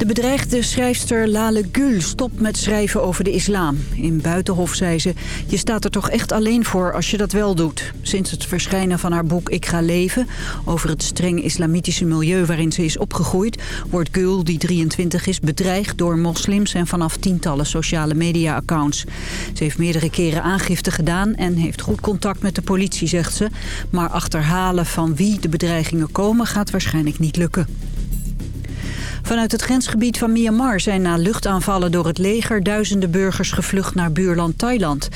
De bedreigde schrijfster Lale Gül stopt met schrijven over de islam. In Buitenhof zei ze, je staat er toch echt alleen voor als je dat wel doet. Sinds het verschijnen van haar boek Ik ga leven... over het streng islamitische milieu waarin ze is opgegroeid... wordt Gül, die 23 is, bedreigd door moslims... en vanaf tientallen sociale media-accounts. Ze heeft meerdere keren aangifte gedaan... en heeft goed contact met de politie, zegt ze. Maar achterhalen van wie de bedreigingen komen gaat waarschijnlijk niet lukken. Vanuit het grensgebied van Myanmar zijn na luchtaanvallen door het leger duizenden burgers gevlucht naar buurland Thailand.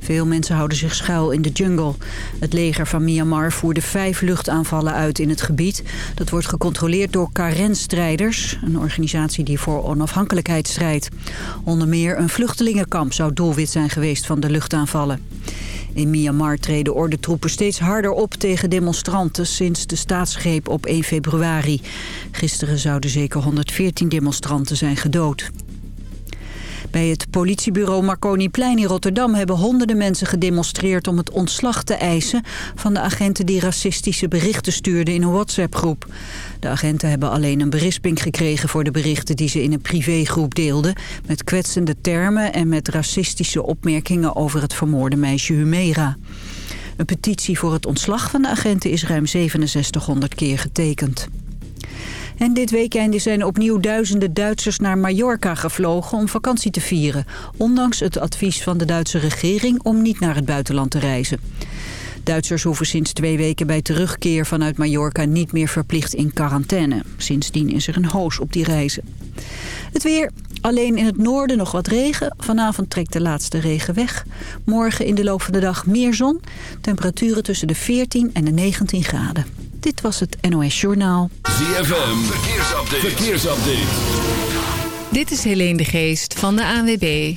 Veel mensen houden zich schuil in de jungle. Het leger van Myanmar voerde vijf luchtaanvallen uit in het gebied. Dat wordt gecontroleerd door Karen-strijders, een organisatie die voor onafhankelijkheid strijdt. Onder meer een vluchtelingenkamp zou doelwit zijn geweest van de luchtaanvallen. In Myanmar treden ordentroepen steeds harder op tegen demonstranten sinds de staatsgreep op 1 februari. Gisteren zouden zeker 114 demonstranten zijn gedood. Bij het politiebureau Marconiplein in Rotterdam hebben honderden mensen gedemonstreerd om het ontslag te eisen van de agenten die racistische berichten stuurden in een WhatsApp-groep. De agenten hebben alleen een berisping gekregen voor de berichten die ze in een privégroep deelden, met kwetsende termen en met racistische opmerkingen over het vermoorde meisje Humera. Een petitie voor het ontslag van de agenten is ruim 6700 keer getekend. En dit weekend zijn opnieuw duizenden Duitsers naar Mallorca gevlogen om vakantie te vieren. Ondanks het advies van de Duitse regering om niet naar het buitenland te reizen. Duitsers hoeven sinds twee weken bij terugkeer vanuit Mallorca niet meer verplicht in quarantaine. Sindsdien is er een hoos op die reizen. Het weer, alleen in het noorden nog wat regen. Vanavond trekt de laatste regen weg. Morgen in de loop van de dag meer zon. Temperaturen tussen de 14 en de 19 graden. Dit was het NOS Journaal. ZFM, verkeersupdate. verkeersupdate. Dit is Helene de Geest van de ANWB.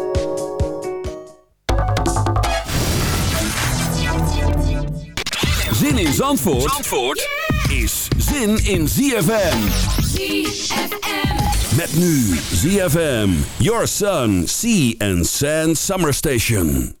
Zandvoort, Zandvoort is zin in ZFM. ZFM. Met nu ZFM, Your Sun, Sea and Sand Summer Station.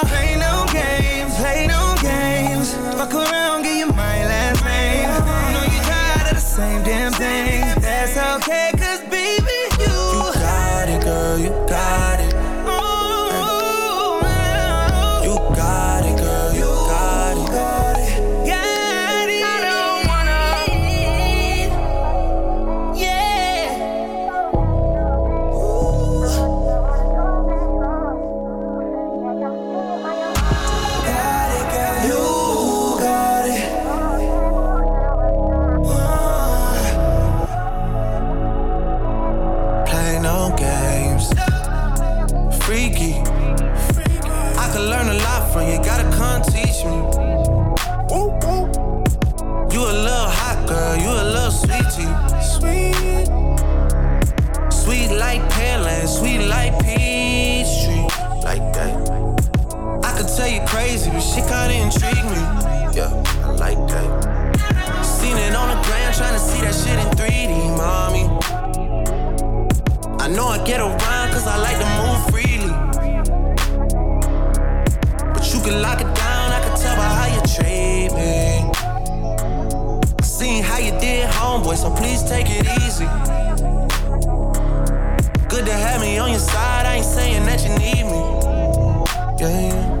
shit kinda intrigued me. Yeah, I like that. Seen it on the ground, trying to see that shit in 3D, mommy. I know I get around cause I like to move freely. But you can lock it down, I can tell by how you treat me. Seen how you did, homeboy, so please take it easy. Good to have me on your side, I ain't saying that you need me. Yeah, yeah.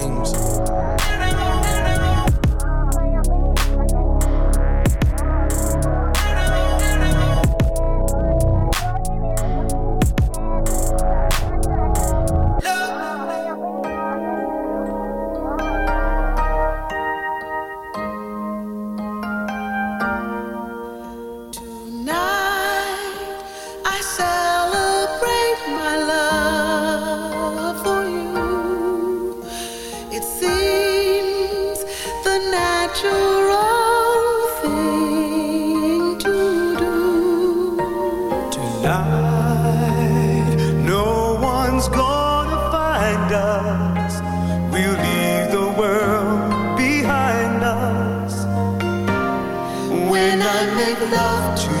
Make love to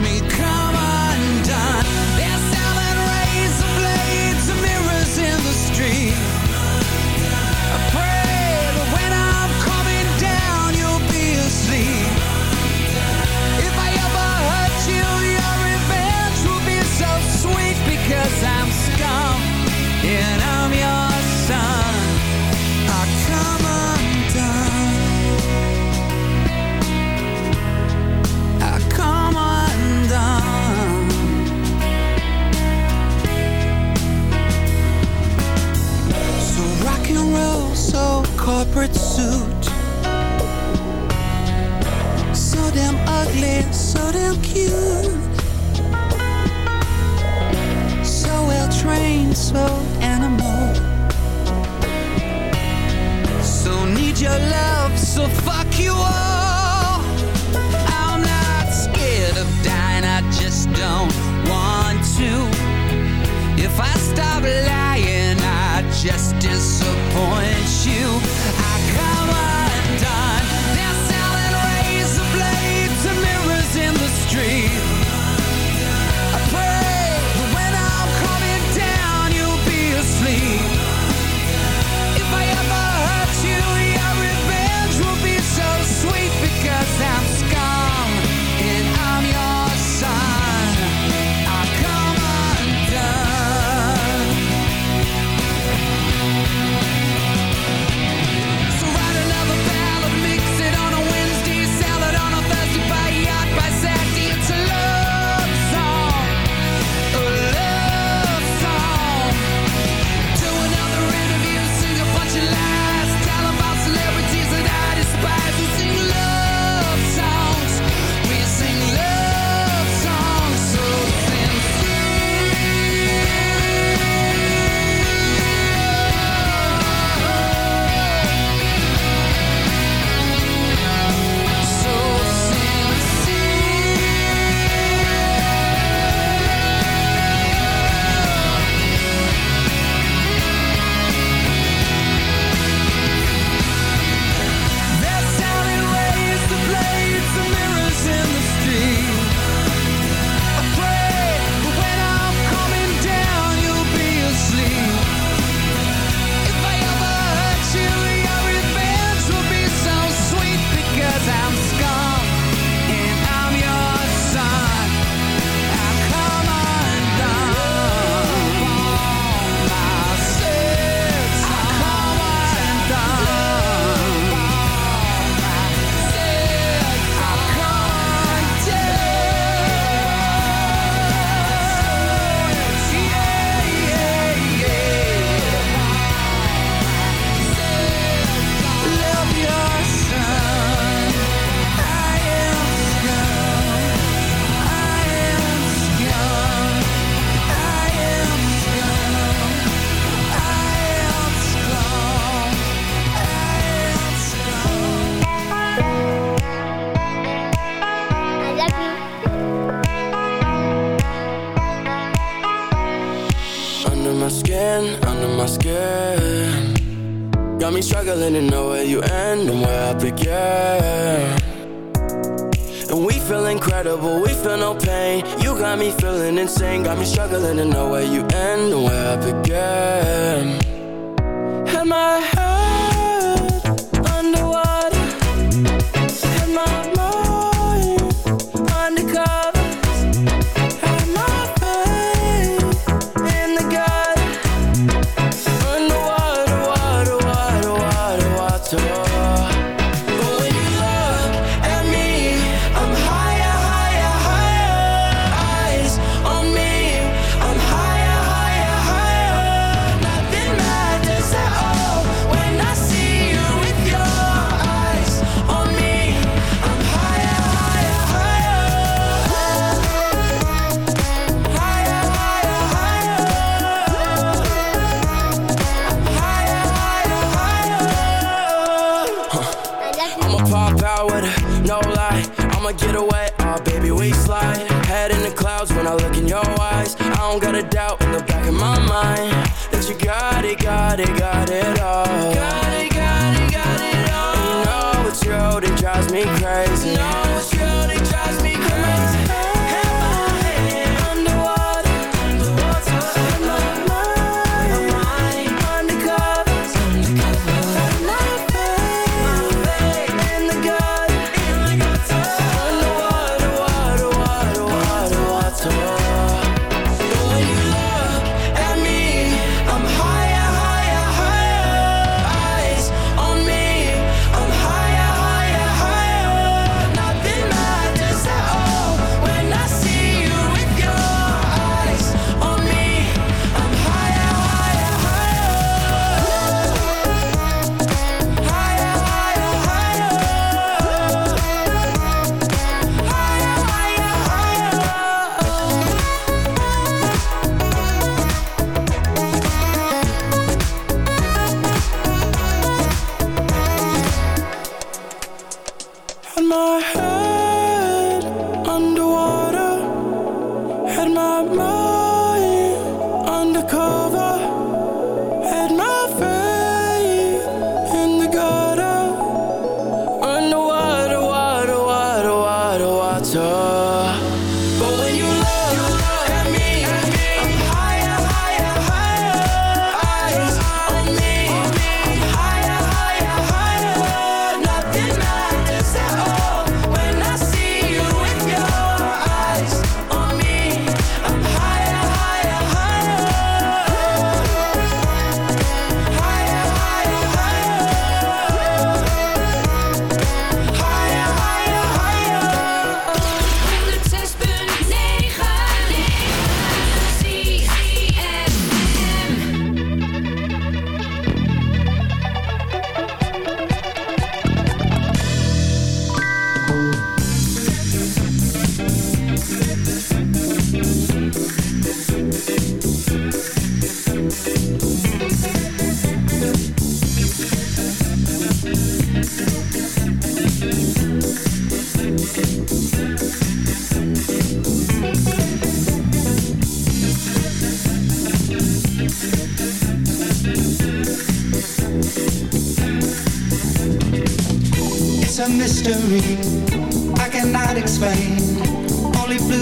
me incredible, we feel no pain. You got me feeling insane, got me struggling to know where you end and where I begin. Am I head? Don't got a doubt in the back of my mind that you got it, got it, got it all. Got it, got it, got it all. And you know it's you that drives me crazy. You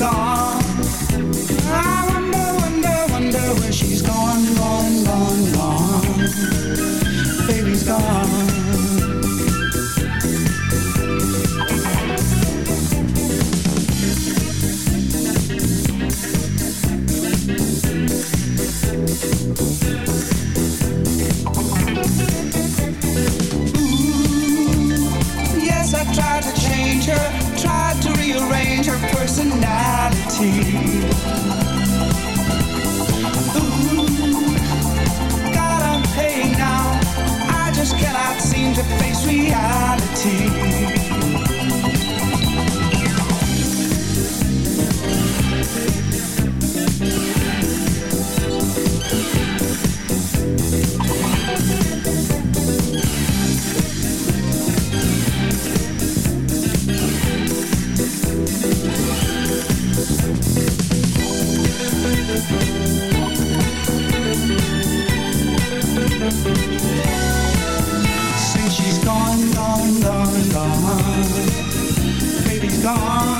Gone. I wonder, wonder, wonder where she's gone, gone, gone, gone. Baby's gone. Yes, I tried to change her, rearrange her personality. Ooh, got a pay now. I just cannot seem to face reality. Since she's gone, gone, gone, gone. Baby's gone.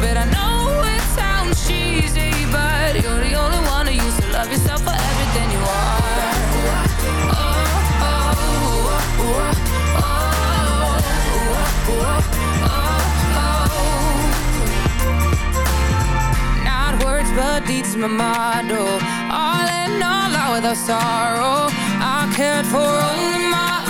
a bit, I know it sounds cheesy But you're the only one who used to love yourself for everything you are Oh, oh, oh, oh, oh, oh, oh. Not words but deeds, my motto All in all, out without sorrow I cared for only my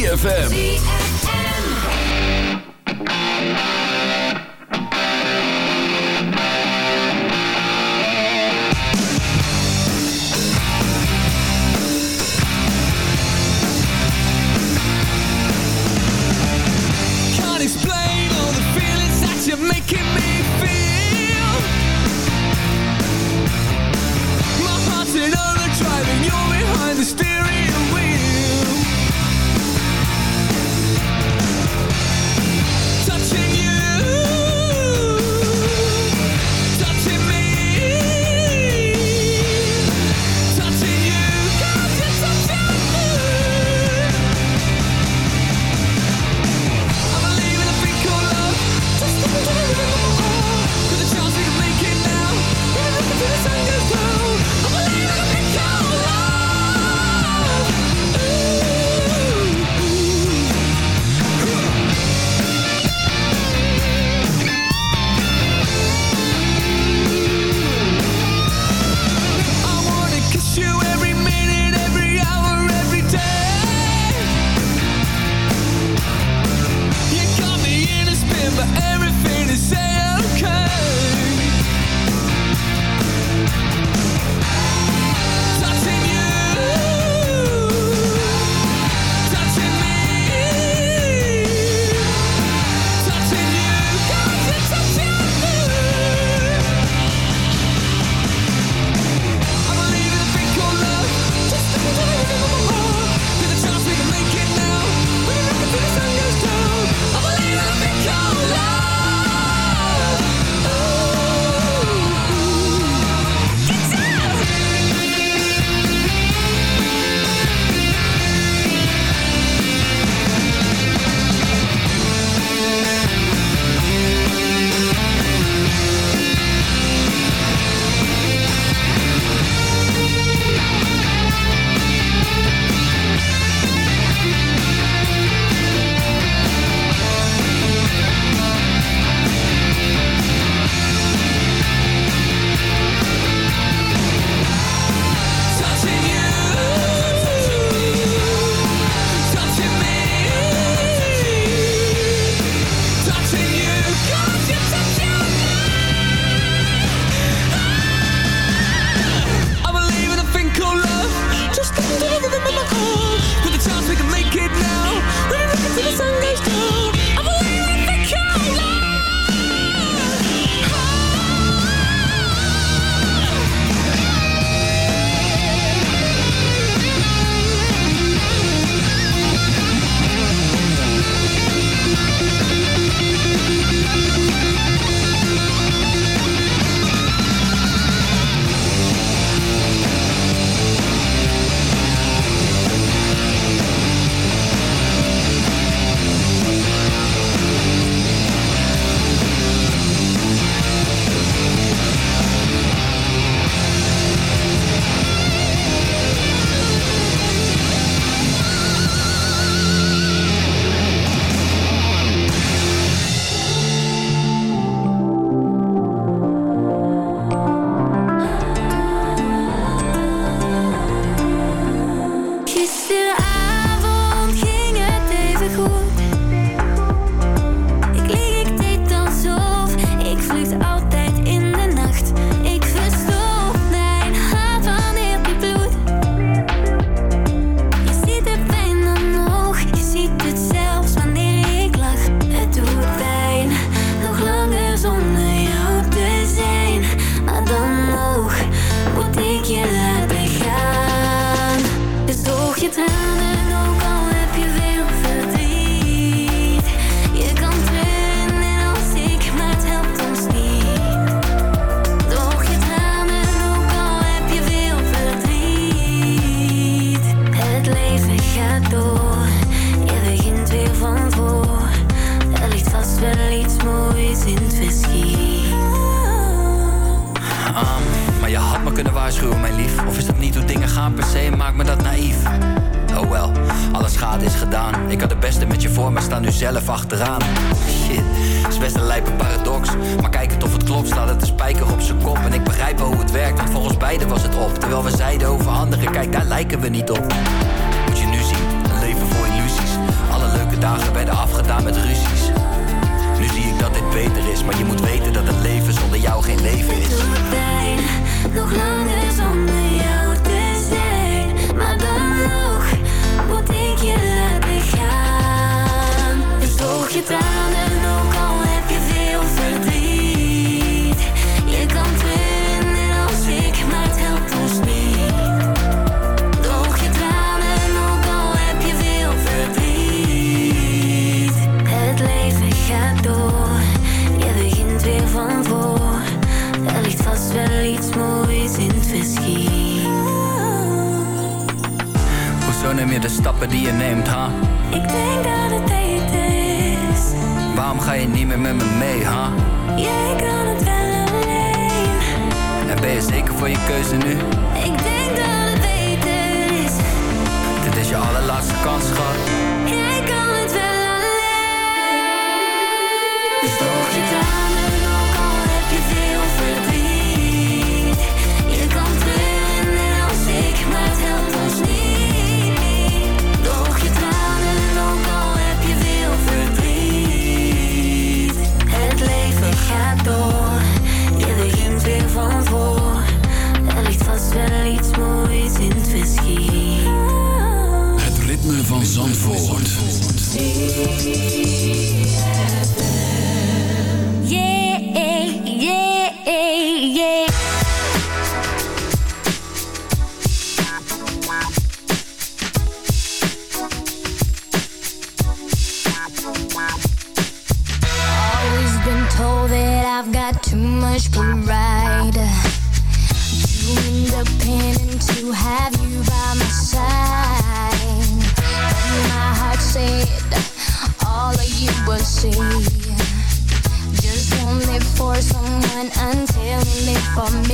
ZFM.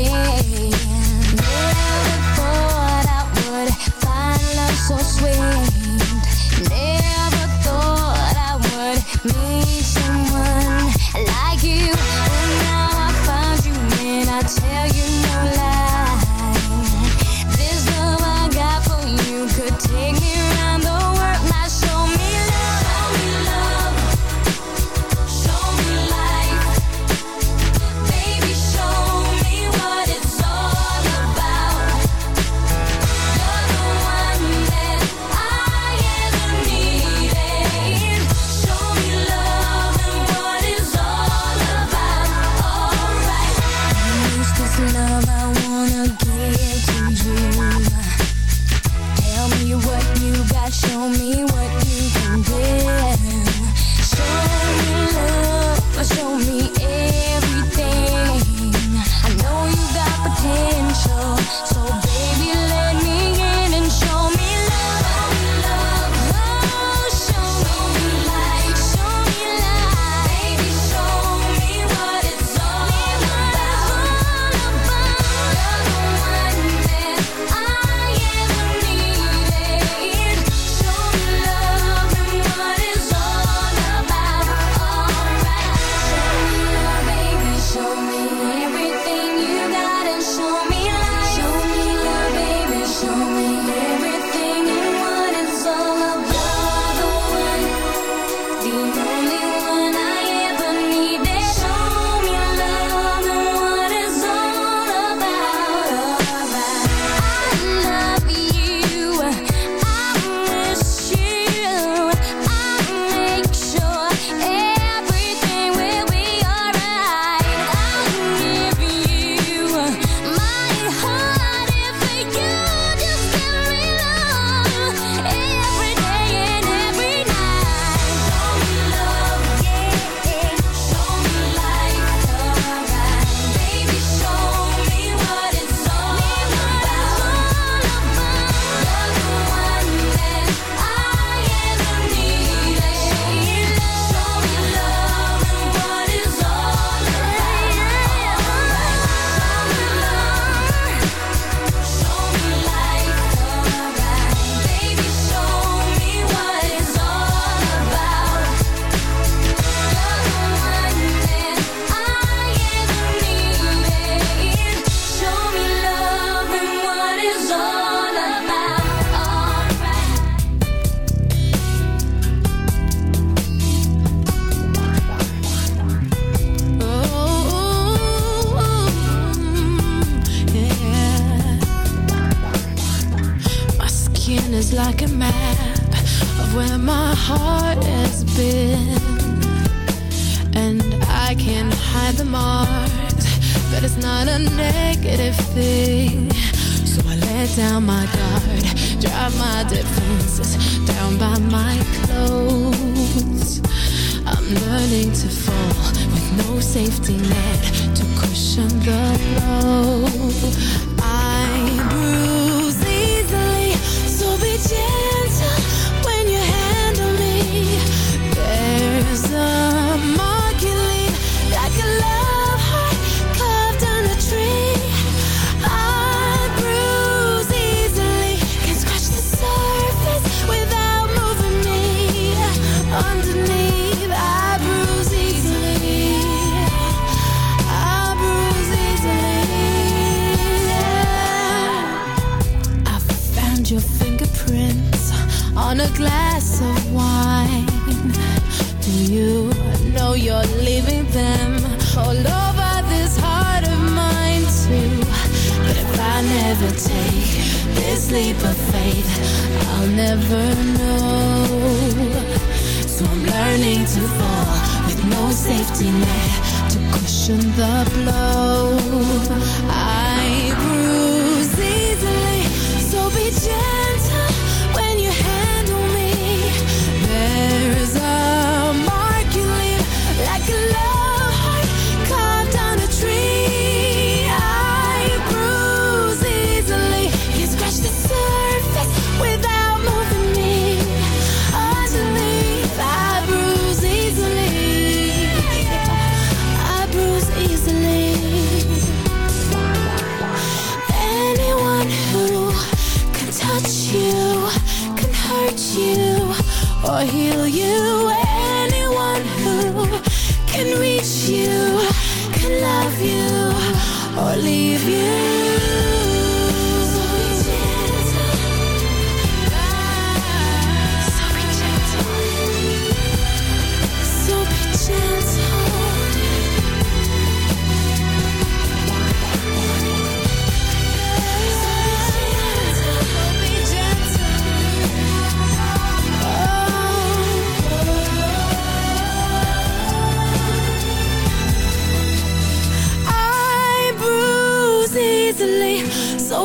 Me.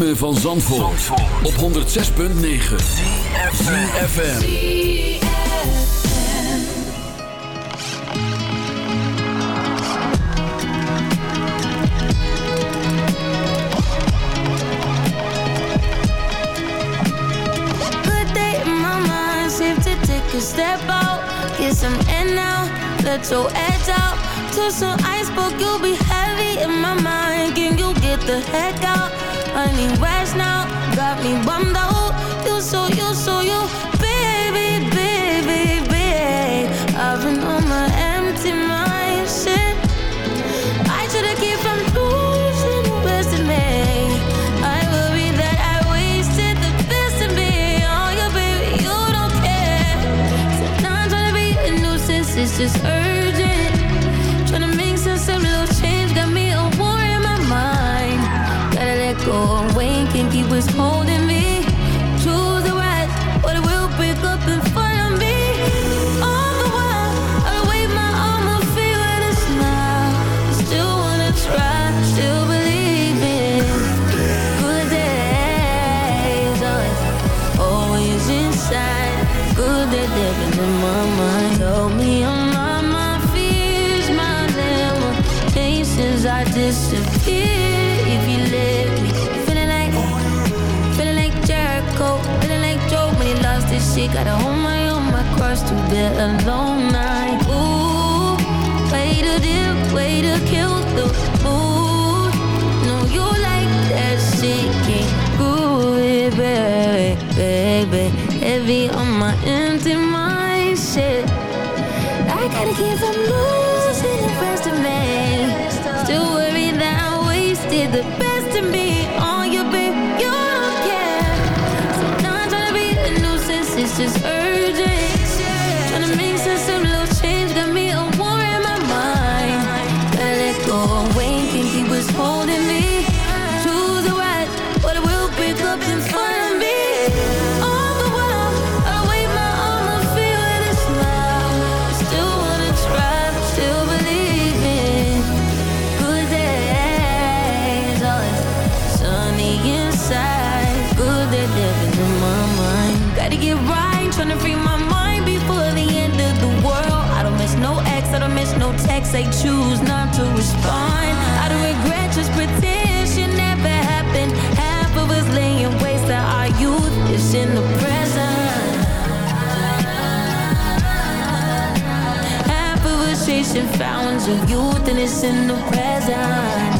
ritme van Zandvoort, Zandvoort. op 106.9 CFFM Good day in my mind, seems to take a step out. Get some air now, let your edge out. Till some iceberg, you'll be heavy in my mind. Can you get the heck out? Honey, where's now? Got me bummed out. You so, you so, you, baby, baby, baby. I've been on my empty mind, shit. I should've keep from losing the best in me. I worry that I wasted the best in me. Oh, yeah, baby, you don't care. Sometimes when I be a nuisance, it's just hurt. Shit. Gotta hold my own, my cross to bear alone. Night. Ooh, way to dip, way to kill the mood. No, you like that shit, can't groove baby, baby. Heavy on my empty mind, shit. I gotta keep from losing nuisance, They choose not to respond. I don't regret, just pretend shit never happened. Half of us laying waste to our youth is in the present. Half of us chasing fountains of youth and it's in the present